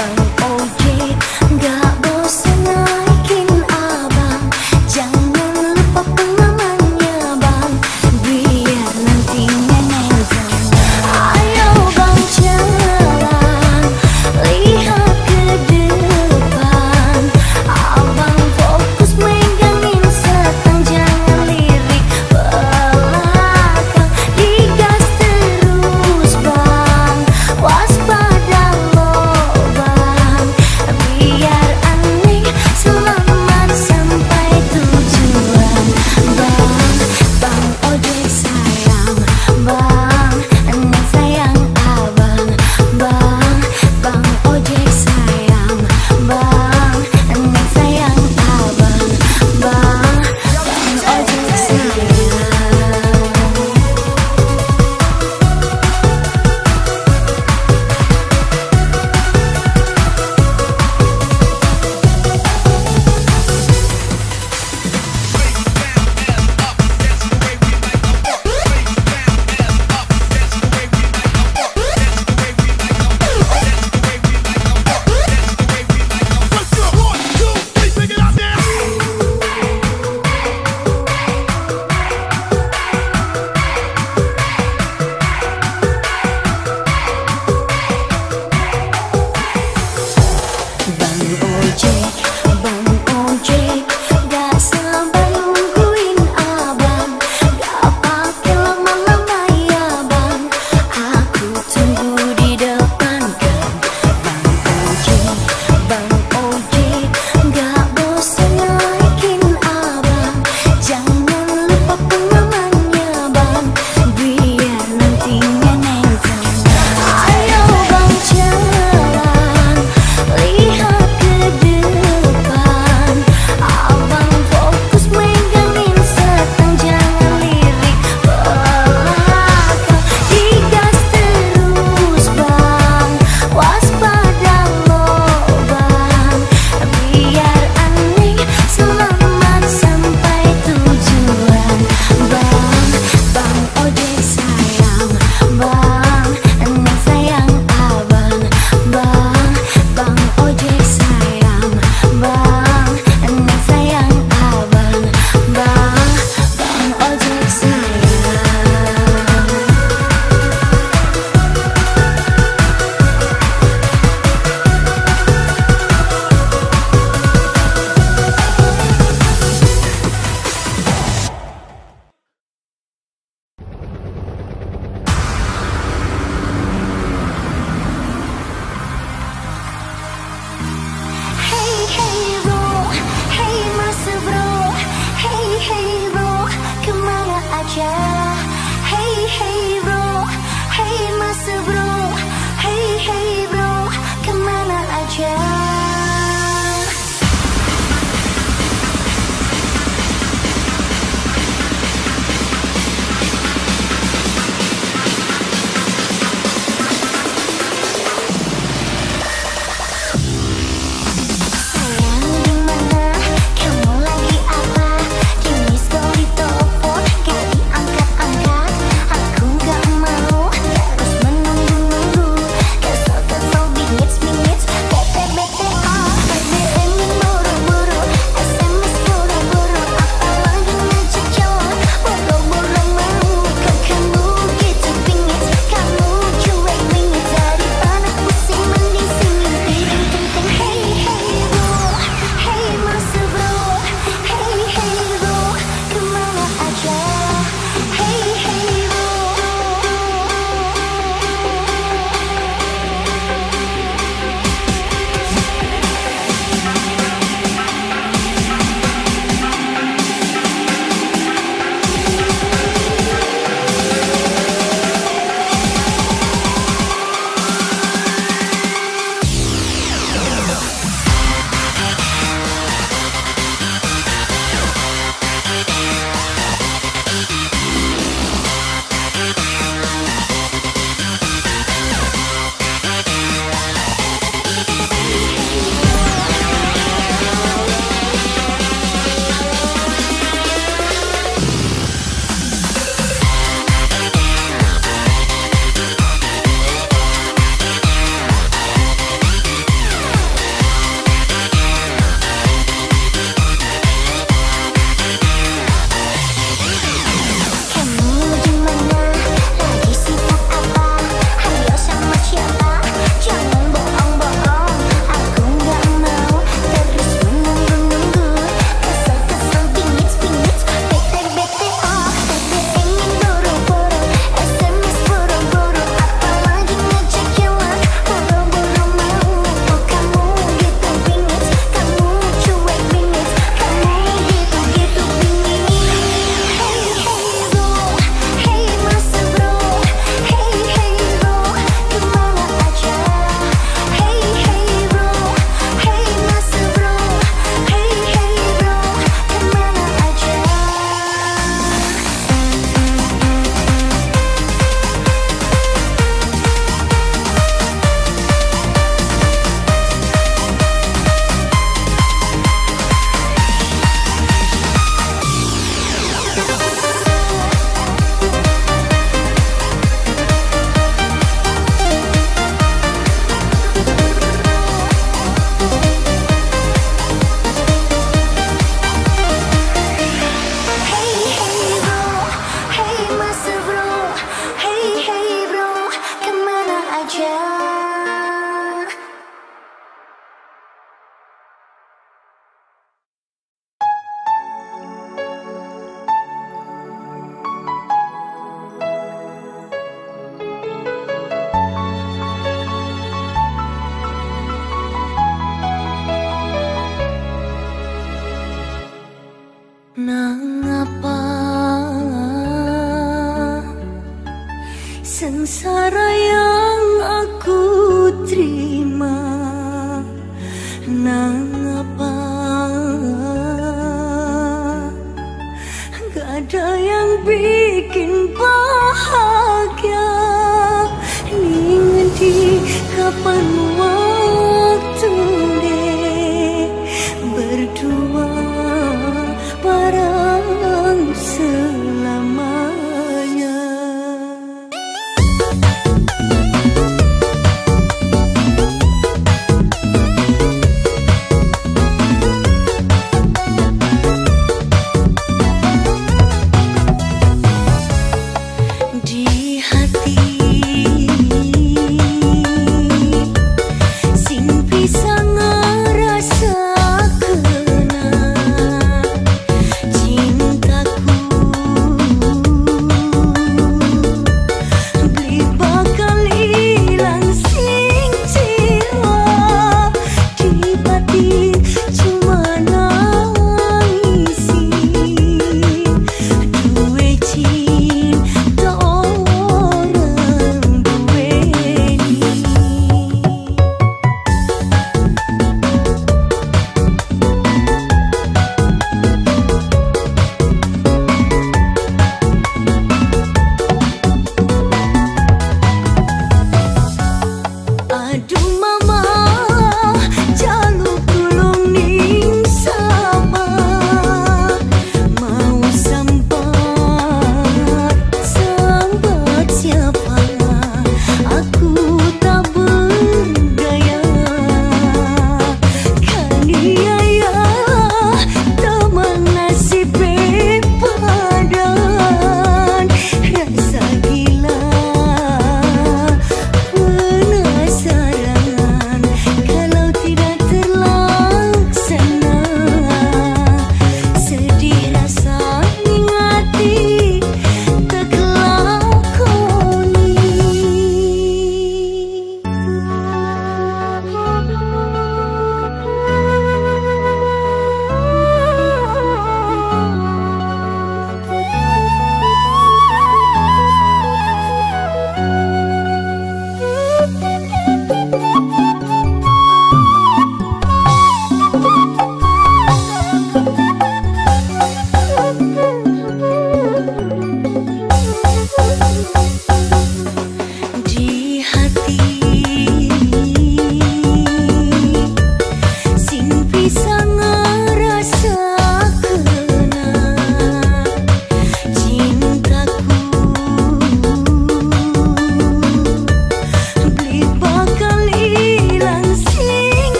back.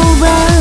over